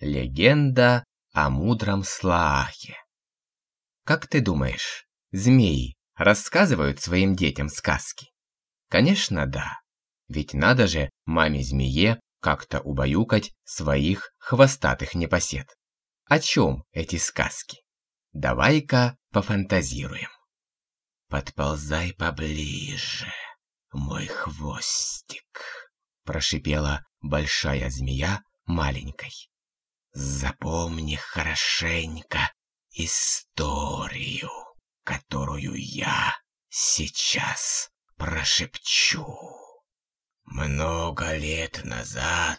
Легенда о мудром Слаахе. Как ты думаешь, змеи рассказывают своим детям сказки? Конечно, да. Ведь надо же маме-змее как-то убаюкать своих хвостатых непосед. О чем эти сказки? Давай-ка пофантазируем. Подползай поближе, мой хвостик, прошипела большая змея маленькой. Запомни хорошенько историю, которую я сейчас прошепчу. Много лет назад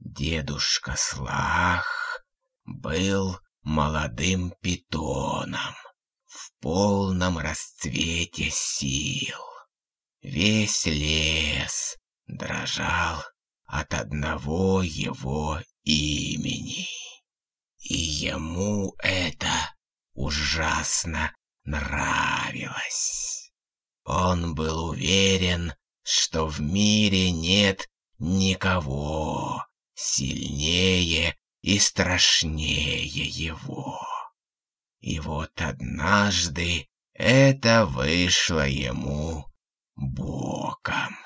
дедушка Слах был молодым питоном в полном расцвете сил. Весь лес дрожал от одного его имени. И ему это ужасно нравилось. Он был уверен, что в мире нет никого сильнее и страшнее его. И вот однажды это вышло ему боком.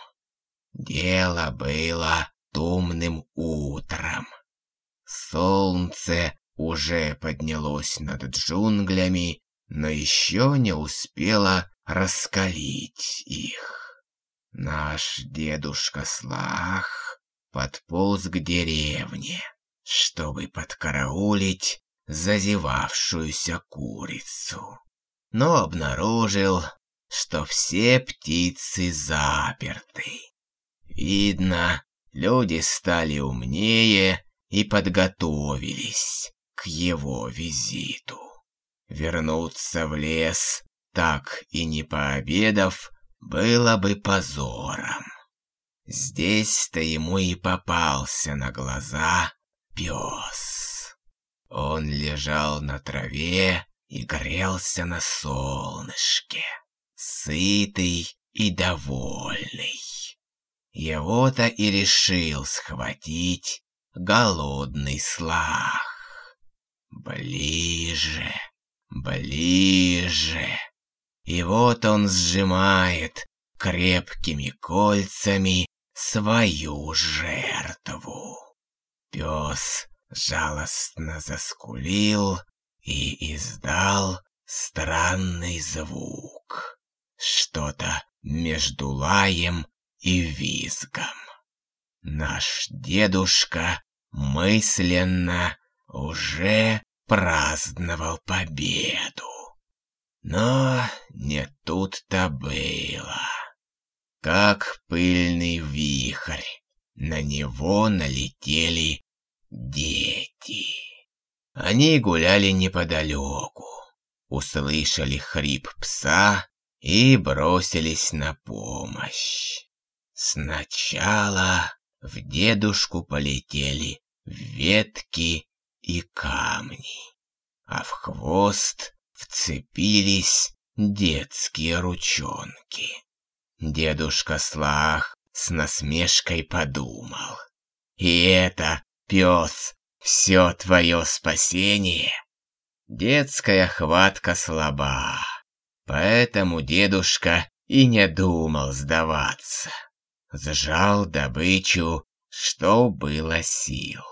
Дело было томным утром. Солнце уже поднялось над джунглями, но еще не успело раскалить их. Наш дедушка Слах подполз к деревне, чтобы подкараулить зазевавшуюся курицу, но обнаружил, что все птицы заперты. Видно, люди стали умнее и подготовились к его визиту. Вернуться в лес, так и не пообедав, было бы позором. Здесь-то ему и попался на глаза пес. Он лежал на траве и грелся на солнышке, сытый и довольный. Его-то и решил схватить голодный слах. Ближе, ближе. И вот он сжимает крепкими кольцами свою жертву. Пес жалостно заскулил и издал странный звук. Что-то между лаем и визгом. Наш дедушка мысленно уже праздновал победу. Но не тут-то было. Как пыльный вихрь, на него налетели дети. Они гуляли неподалеку, услышали хрип пса и бросились на помощь. Сначала в дедушку полетели ветки и камни, а в хвост вцепились детские ручонки. Дедушка Слах с насмешкой подумал. «И это, пес, все твое спасение?» Детская хватка слаба, поэтому дедушка и не думал сдаваться сжал добычу, что было сил.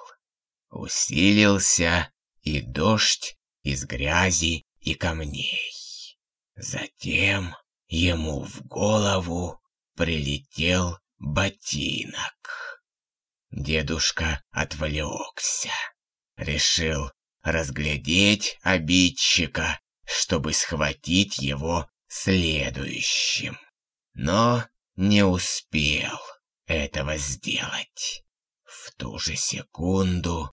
Усилился и дождь из грязи и камней. Затем ему в голову прилетел ботинок. Дедушка отвлекся. Решил разглядеть обидчика, чтобы схватить его следующим. Но не успел этого сделать. В ту же секунду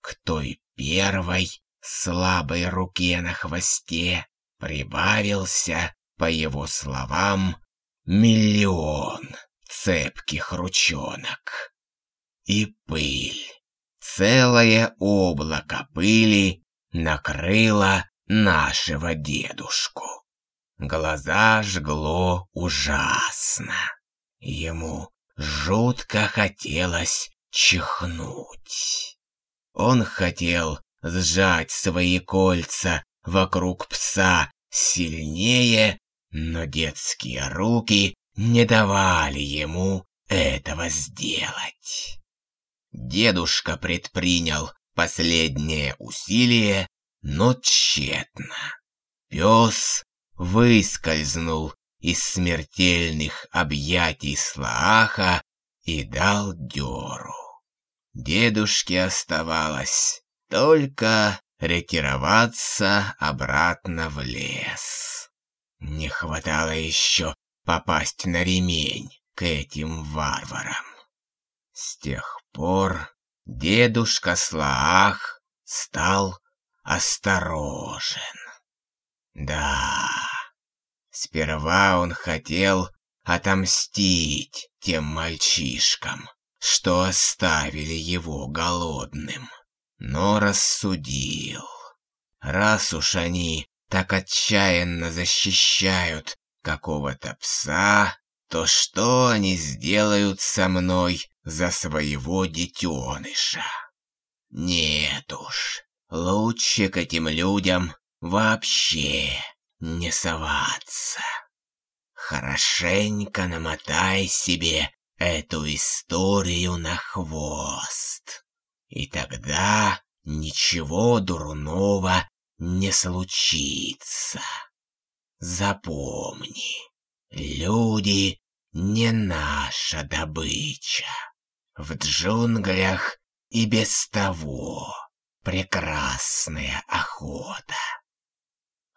к той первой слабой руке на хвосте прибавился, по его словам, миллион цепких ручонок. И пыль, целое облако пыли накрыло нашего дедушку. Глаза жгло ужасно. Ему жутко хотелось чихнуть. Он хотел сжать свои кольца вокруг пса сильнее, но детские руки не давали ему этого сделать. Дедушка предпринял последнее усилие, но тщетно. Пес выскользнул из смертельных объятий Слааха и дал дёру. Дедушке оставалось только ретироваться обратно в лес. Не хватало еще попасть на ремень к этим варварам. С тех пор дедушка Слаах стал осторожен. Да, сперва он хотел отомстить тем мальчишкам, что оставили его голодным, но рассудил, раз уж они так отчаянно защищают какого-то пса, то что они сделают со мной за своего детеныша? Нет уж, лучше к этим людям вообще не соваться. Хорошенько намотай себе эту историю на хвост. И тогда ничего дурного не случится. Запомни, люди не наша добыча. В джунглях и без того прекрасная охота.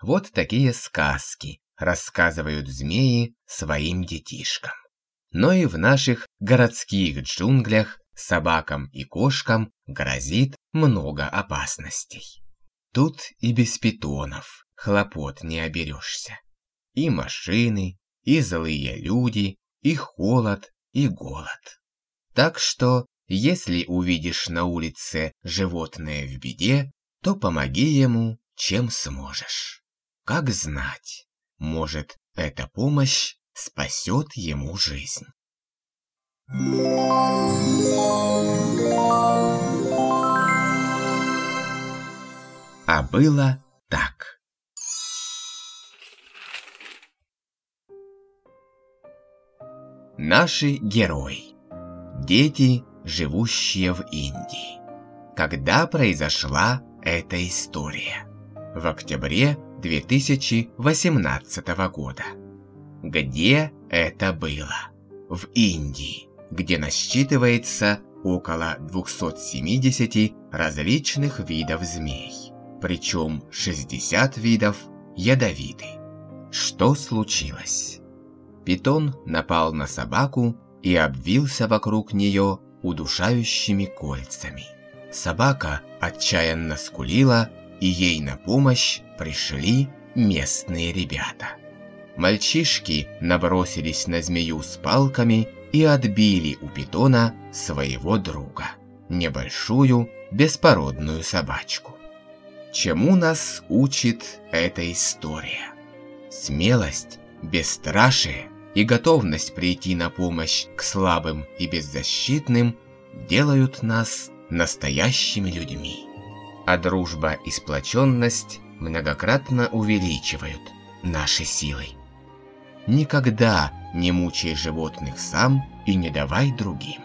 Вот такие сказки рассказывают змеи своим детишкам. Но и в наших городских джунглях собакам и кошкам грозит много опасностей. Тут и без питонов хлопот не оберешься. И машины, и злые люди, и холод, и голод. Так что, если увидишь на улице животное в беде, то помоги ему, чем сможешь. Как знать, может, эта помощь спасет ему жизнь. А было так. Наши герои. Дети, живущие в Индии. Когда произошла эта история? В октябре 2018 года. Где это было? В Индии, где насчитывается около 270 различных видов змей, причем 60 видов ядовиты. Что случилось? Питон напал на собаку и обвился вокруг нее удушающими кольцами. Собака отчаянно скулила и ей на помощь пришли местные ребята. Мальчишки набросились на змею с палками и отбили у питона своего друга, небольшую беспородную собачку. Чему нас учит эта история? Смелость, бесстрашие и готовность прийти на помощь к слабым и беззащитным делают нас настоящими людьми а дружба и сплоченность многократно увеличивают наши силы. Никогда не мучай животных сам и не давай другим.